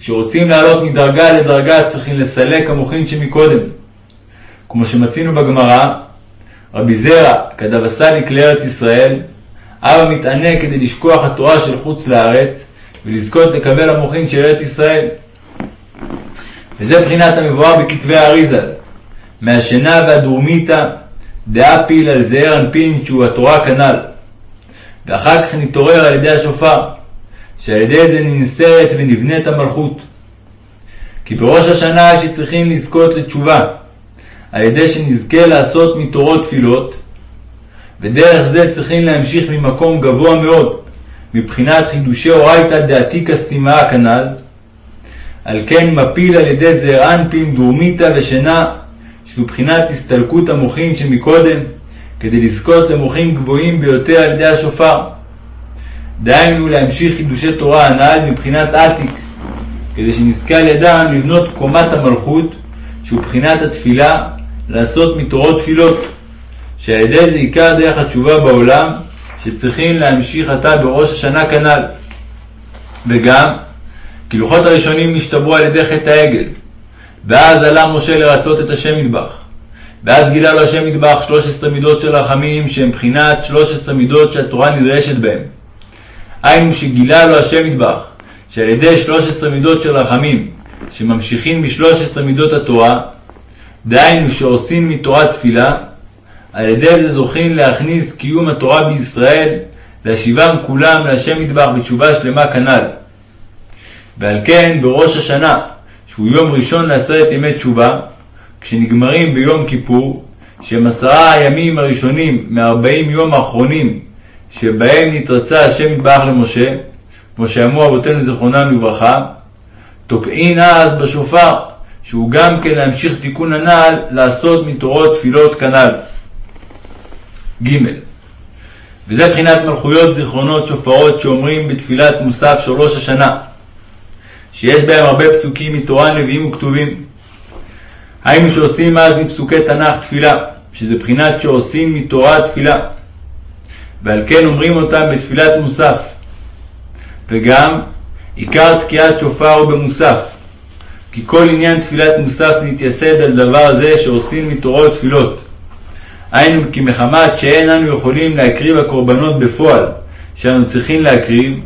Speaker 1: כשרוצים לעלות מדרגה לדרגה צריכים לסלק המוחין שמקודם. כמו שמצינו בגמרא, רבי זרע, כדבא סליק לארץ ישראל, אבא מתענה כדי לשכוח התורה של חוץ לארץ ולזכות לקבל המוחין של ארץ ישראל. וזה בחינת המבואר בכתבי האריזה, מהשינה והדורמיתא דאפיל על זעיר אנפין שהוא התורה כנ"ל. ואחר כך נתעורר על ידי השופר, שעל ידי זה ננסרת ונבנית המלכות. כי בראש השנה שצריכים לזכות לתשובה, על ידי שנזכה לעשות מתורות תפילות, ודרך זה צריכים להמשיך ממקום גבוה מאוד, מבחינת חידושי אורייתא דעתיקא סתימה כנ"ל, על כן מפיל על ידי זעיר אנפין דורמיתא ושינה, שזו בחינת הסתלקות המוחין שמקודם, כדי לזכות למוחין גבוהים ביותר על ידי השופר. דהיינו להמשיך חידושי תורה הנ"ל מבחינת עתיק, כדי שנזכה על ידם לבנות קומת המלכות, שהוא בחינת התפילה, לעשות מתורות תפילות, שעל ידי זה עיקר דרך התשובה בעולם, שצריכים להמשיך עתה בראש השנה כנ"ל. וגם, כי לוחות הראשונים נשתברו על ידי חטא העגל, ואז עלה משה לרצות את השם מטבח. ואז גילה לו השם שלוש עשרה מידות של רחמים, שהם בחינת שלוש עשרה מידות שהתורה נדרשת בהם. היינו שגילה לו השם מטבח, שעל ידי שלוש עשרה מידות של רחמים, שממשיכים משלוש עשרה מידות התורה, דהיינו שעושים מתורת תפילה, על ידי זה זוכים להכניס קיום התורה בישראל, להשיבם כולם להשם מטבח בתשובה שלמה כנ"ל. ועל כן בראש השנה, שהוא יום ראשון לעשרת ימי תשובה, כשנגמרים ביום כיפור, שהם עשרה הימים הראשונים מארבעים יום האחרונים שבהם נתרצה השם יתברך למשה, כמו שאמרו אבותינו זיכרונם לברכה, תוקעין אז בשופר, שהוא גם כן להמשיך תיקון הנ"ל, לעשות מתורות תפילות כנ"ל. ג. וזה בחינת מלכויות זיכרונות שופרות שאומרים בתפילת מוסף של ראש השנה, שיש בהם הרבה פסוקים מתורה, נביאים וכתובים. היינו שעושים אז מפסוקי תנ"ך תפילה, שזה בחינת שעושים מתורה תפילה. ועל כן אומרים אותם בתפילת מוסף. וגם עיקר תקיעת שופר הוא במוסף, כי כל עניין תפילת מוסף נתייסד על דבר זה שעושים מתורות תפילות. היינו כי מחמת שאין אנו יכולים להקריב הקורבנות בפועל שאנו צריכים להקריב,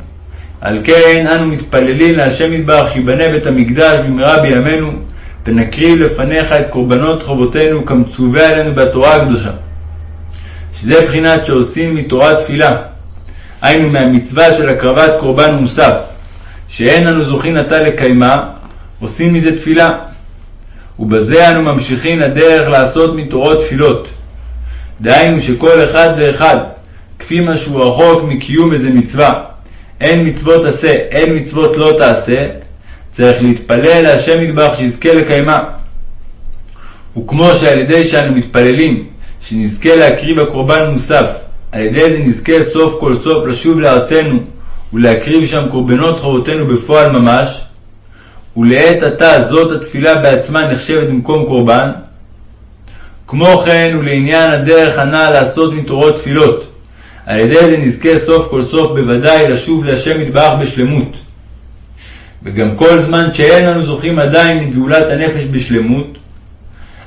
Speaker 1: על כן אנו מתפללים להשם יתברך שיבנה בית המקדש במהרה בימינו, ונקריב לפניך את קורבנות חובותינו כמצווה עלינו בתורה הקדושה. שזה בחינת שעושים מתורה תפילה, היינו מהמצווה של הקרבת קורבן מוסף, שאין אנו זוכים עתה לקיימה, עושים מזה תפילה. ובזה אנו ממשיכים לדרך לעשות מתורות תפילות. דהיינו שכל אחד ואחד, כפי מה שהוא רחוק מקיום איזה מצווה, אין מצוות עשה, אין מצוות לא תעשה, צריך להתפלל להשם יתברך שיזכה לקיימה. וכמו שעל ידי שאנו מתפללים שנזכה להקריב הקורבן מוסף, על ידי זה נזכה סוף כל סוף לשוב לארצנו ולהקריב שם קורבנות חובותינו בפועל ממש, ולעת עתה זאת התפילה בעצמה נחשבת במקום קורבן. כמו כן ולעניין הדרך הנ"ל לעשות מתורות תפילות, על ידי זה נזכה סוף כל סוף בוודאי לשוב להשם יתברך בשלמות. וגם כל זמן שאין אנו זוכים עדיין לגאולת הנפש בשלמות,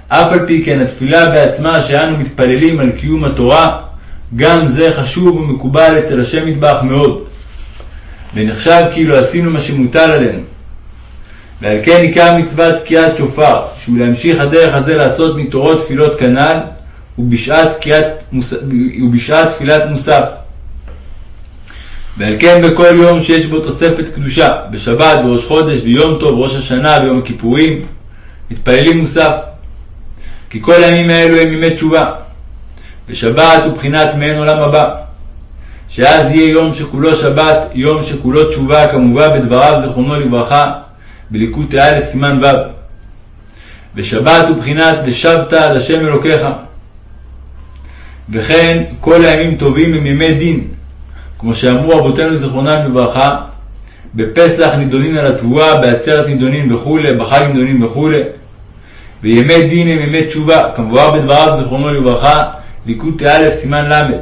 Speaker 1: אף על פי כן התפילה בעצמה שאנו מתפללים על קיום התורה, גם זה חשוב ומקובל אצל השם יתברך מאוד, ונחשב כאילו עשינו מה שמוטל עלינו. ועל כן עיקר מצוות תקיעת שופר, שהוא להמשיך הדרך הזה לעשות מתורות תפילות כנ"ל, ובשעת, תקיעת, ובשעת תפילת מוסף. ועל כן בכל יום שיש בו תוספת קדושה, בשבת, בראש חודש, ביום טוב, ראש השנה, ביום הכיפורים, מתפללים מוסף. כי כל הימים האלו הם ימי תשובה. ושבת הוא בחינת מעין עולם הבא. שאז יהיה יום שכולו שבת, יום שכולו תשובה, כמובן בדבריו זיכרונו לברכה, בליקוטי א' סימן ו'. ושבת הוא בחינת ושבת על השם אלוקיך. וכן כל הימים טובים הם ימי דין, כמו שאמרו רבותינו זיכרונם לברכה, בפסח נידונין על התבואה, בעצרת נידונין וכולי, בחג נידונין וכולי. וימי דין הם ימי תשובה, כמבואר בדבריו זיכרונו לברכה, ליקוטי א' סימן ל'.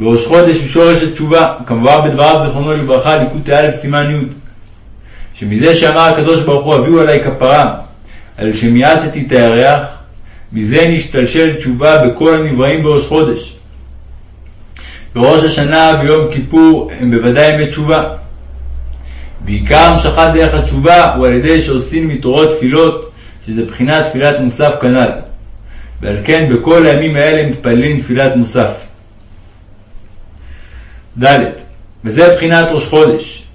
Speaker 1: וראש חודש הוא שורש התשובה, כמובן בדבריו זיכרונו לברכה, ליקוטי א' סימן י'. שמזה שאמר הקדוש ברוך הוא הביאו עלי כפרה, על שמיעטתי את הירח, מזה נשתלשל תשובה בכל הנבראים בראש חודש. בראש השנה ויום כיפור הם בוודאי ימי תשובה. בעיקר המשכת דרך התשובה הוא על ידי שעושים מתורות תפילות, שזה בחינת תפילת מוסף כנ"ל. ועל כן בכל הימים האלה מתפללים תפילת מוסף. ד. וזה בחינת ראש חודש.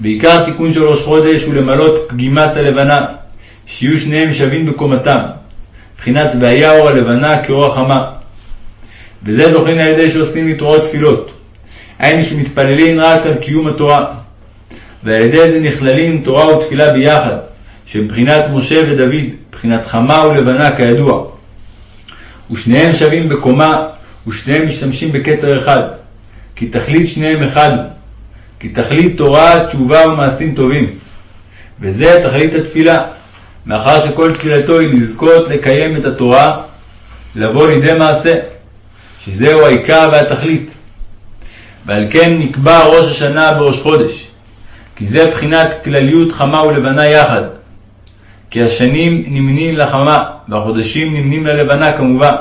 Speaker 1: בעיקר תיקון של ראש חודש הוא למלות פגימת הלבנה, שיהיו שניהם שווים בקומתם, בחינת והיה אור הלבנה כאור החמה. וזה דוחין על ידי שעושים מתרועות תפילות, היינו שמתפללים רק על קיום התורה, ועל ידי זה נכללים תורה ותפילה ביחד, שבחינת משה ודוד, בחינת חמה ולבנה כידוע. ושניהם שווים בקומה, ושניהם משתמשים בכתר אחד. כי תכלית שניהם אחד כי תכלית תורה, תשובה ומעשים טובים. וזה תכלית התפילה, מאחר שכל תפילתו היא לזכות לקיים את התורה, לבוא לידי מעשה, שזהו העיקר והתכלית. ועל כן נקבע ראש השנה בראש חודש, כי זה בחינת כלליות חמה ולבנה יחד. כי השנים נמנים לחמה, והחודשים נמנים ללבנה כמובן.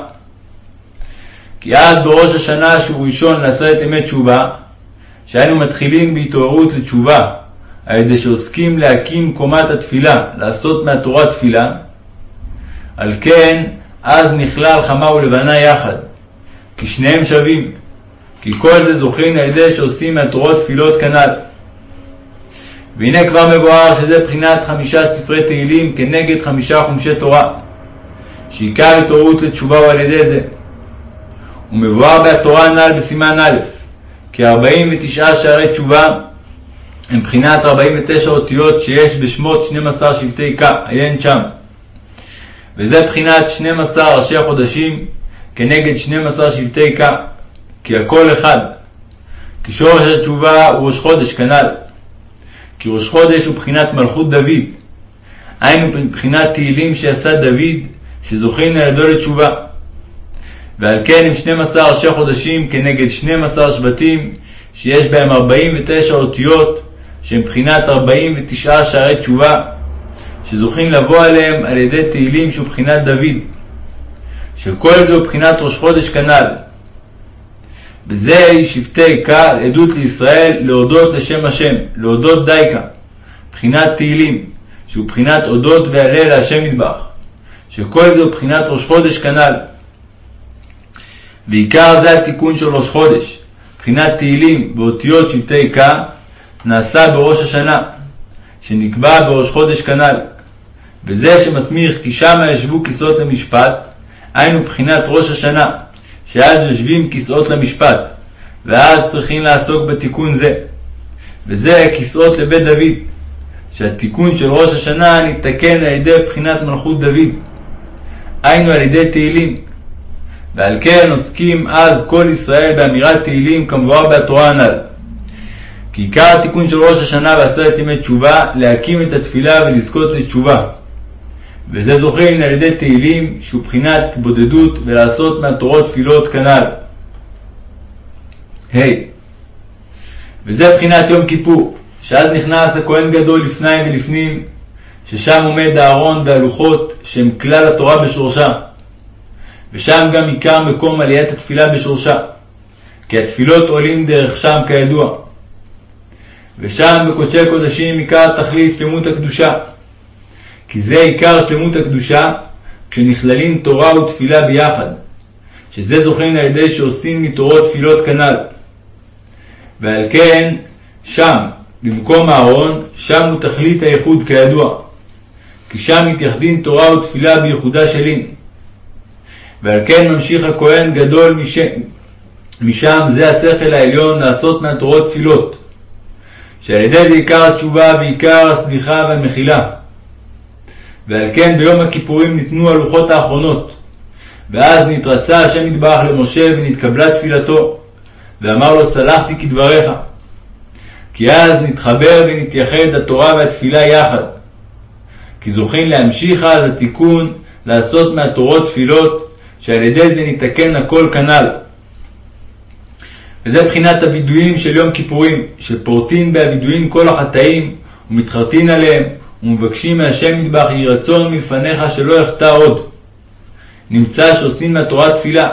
Speaker 1: כי אז בראש השנה שהוא ראשון לעשרת ימי תשובה, שהיינו מתחילים בהתעוררות לתשובה, על ידי שעוסקים להקים קומת התפילה, לעשות מהתורה תפילה, על כן אז נכלל חמה ולבנה יחד, כי שניהם שווים, כי כל זה זוכרים על ידי שעושים מהתורות תפילות כנ"ל. והנה כבר מבואר שזה בחינת חמישה ספרי תהילים כנגד חמישה חומשי תורה, שעיקר התעוררות לתשובה הוא על ידי זה. ומבואר בהתורה הנ"ל בסימן א', כי ארבעים ותשעה שערי תשובה הם בחינת ארבעים ותשע אותיות שיש בשמות שנים עשר שבטי ק, עיין שם. וזה בחינת שנים עשר ראשי החודשים כנגד שנים עשר שבטי ק, כי הכל אחד. כי שורש התשובה הוא ראש חודש כנ"ל. כי ראש חודש הוא בחינת מלכות דוד, היינו מבחינת תהילים שעשה דוד, שזוכין על ידו לתשובה. ועל כן הם 12 ראשי חודשים כנגד 12 שבטים, שיש בהם 49 אותיות, שהם בחינת 49 שערי תשובה, שזוכים לבוא עליהם על ידי תהילים שהוא בחינת דוד, שכל הוא בחינת ראש חודש כנ"ל. בזה שבטי קהל עדות לישראל להודות לשם השם, להודות דייקה, בחינת תהילים, שהוא בחינת הודות והלל להשם מטבח, שכל הוא בחינת ראש חודש כנ"ל. ועיקר זה התיקון של ראש חודש, בחינת תהילים באותיות שבטי קה, נעשה בראש השנה, שנקבע בראש חודש כנ"ל. וזה שמסמיך כי שמה ישבו כיסאות למשפט, היינו בחינת ראש השנה, שאז יושבים כיסאות למשפט, ואז צריכים לעסוק בתיקון זה. וזה כיסאות לבית דוד, שהתיקון של ראש השנה ניתקן על ידי בחינת מלכות דוד, היינו על ידי תהילים. ועל כן עוסקים אז כל ישראל באמירת תהילים כמבואר בתורה הנ"ל. כי עיקר התיקון של ראש השנה בעשרת ימי תשובה, להקים את התפילה ולזכות לתשובה. וזה זוכרים על ידי תהילים, שהוא בחינת התבודדות ולעשות מהתורות תפילות כנ"ל. ה. Hey. וזה בחינת יום כיפור, שאז נכנס הכהן גדול לפני ולפנים, ששם עומד הארון והלוחות שהם כלל התורה בשורשה. ושם גם עיקר מקום עליית התפילה בשורשה, כי התפילות עולים דרך שם כידוע. ושם בקודשי קודשים עיקר תכלית שלמות הקדושה, כי זה עיקר שלמות הקדושה כשנכללים תורה ותפילה ביחד, שזה זוכרים על ידי שעושים מתורות תפילות כנ"ל. ועל כן שם, במקום הארון, שם הוא תכלית הייחוד כידוע, כי שם מתייחדים תורה ותפילה בייחודה שלי. ועל כן ממשיך הכהן גדול משם, משם זה השכל העליון לעשות מהתורות תפילות, שעל ידי זה עיקר התשובה ועיקר הסליחה והמחילה. ועל כן ביום הכיפורים ניתנו הלוחות האחרונות, ואז נתרצה השם יתברך למשה ונתקבלה תפילתו, ואמר לו סלחתי כדבריך. כי אז נתחבר ונתייחד התורה והתפילה יחד. כי זוכים להמשיך אז התיקון לעשות מהתורות תפילות, שעל ידי זה ניתקן הכל כנ"ל. וזה בחינת הווידויים של יום כיפורים, שפורטין בהווידויים כל החטאים, ומתחרטין עליהם, ומבקשים מהשם מטבח יהי רצון מלפניך שלא יחטא עוד. נמצא שעושים מהתורה תפילה.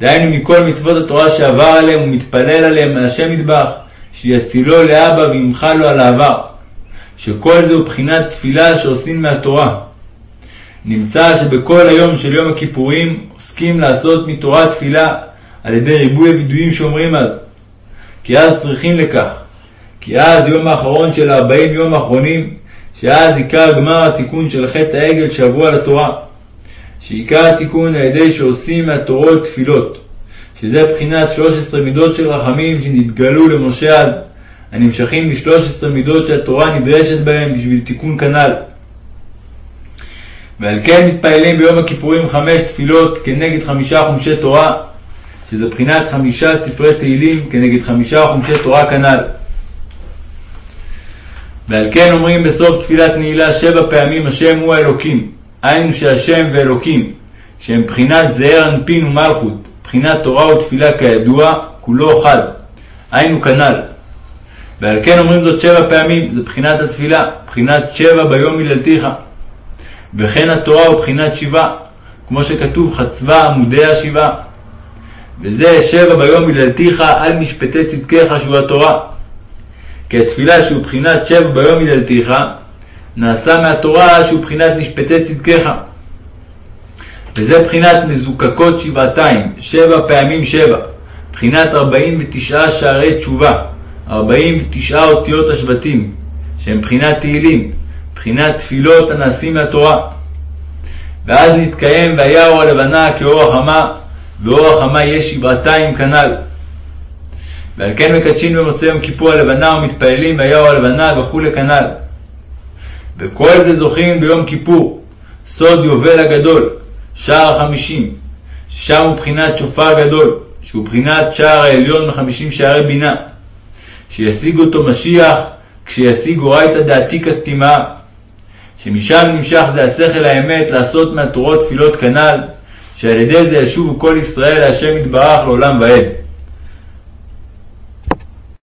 Speaker 1: דהיינו מכל מצוות התורה שעבר עליהם ומתפלל עליהם מהשם מטבח, שיצילו לאבא וימחה לו על העבר. שכל זה הוא בחינת תפילה שעושים מהתורה. נמצא שבכל היום של יום הכיפורים עוסקים לעשות מתורה תפילה על ידי ריבוי הווידויים שאומרים אז. כי אז צריכים לכך. כי אז יום האחרון של ארבעים יום האחרונים, שאז עיקר גמר התיקון של חטא העגל שעברו על התורה. שעיקר התיקון על ידי שעושים מהתורות תפילות. שזה בחינת שלוש עשרה מידות של רחמים שנתגלו למשה אז, הנמשכים משלוש עשרה מידות שהתורה נדרשת בהם בשביל תיקון כנ"ל. ועל כן מתפללים ביום הכיפורים חמש תפילות כנגד חמישה חומשי תורה, שזה בחינת חמישה ספרי תהילים כנגד חמישה חומשי תורה כנ"ל. ועל כן אומרים בסוף תפילת נעילה שבע פעמים השם הוא האלוקים, היינו שהשם ואלוקים, שהם בחינת זעיר אנפין ומלכות, בחינת תורה ותפילה כידוע, כולו חד, היינו כנ"ל. ועל כן אומרים זאת שבע פעמים, זה בחינת התפילה, בחינת שבע ביום היללתיך. וכן התורה הוא בחינת שבעה, כמו שכתוב חצבה עמודי השבעה. וזה שבע ביום היללתיך על משפטי צדקיך שהוא התורה. כי התפילה שהוא בחינת שבע ביום היללתיך, נעשה מהתורה שהוא בחינת משפטי צדקיך. וזה בחינת מזוקקות שבעתיים, שבע פעמים שבע, בחינת ארבעים ותשעה שערי תשובה, ארבעים ותשעה אותיות השבטים, שהם בחינת תהילים, בחינת תפילות הנעשים מהתורה. ואז נתקיים והיה הלבנה כאור החמה, ואור החמה יש שבעתיים כנ"ל. ועל כן מקדשים במוצאי יום כיפור הלבנה ומתפללים והיה אור הלבנה וכולי כנ"ל. וכל זה זוכים ביום כיפור, סוד יובל הגדול, שער החמישים, שם הוא בחינת שופר גדול, שהוא בחינת שער העליון מחמישים שערי בינה, שישיג אותו משיח כשישיג אורייתא דעתיקא סתימה, שמשם נמשך זה השכל האמת לעשות מהתורות תפילות כנ"ל, שעל ידי זה ישובו כל ישראל להשם יתברך לעולם ועד.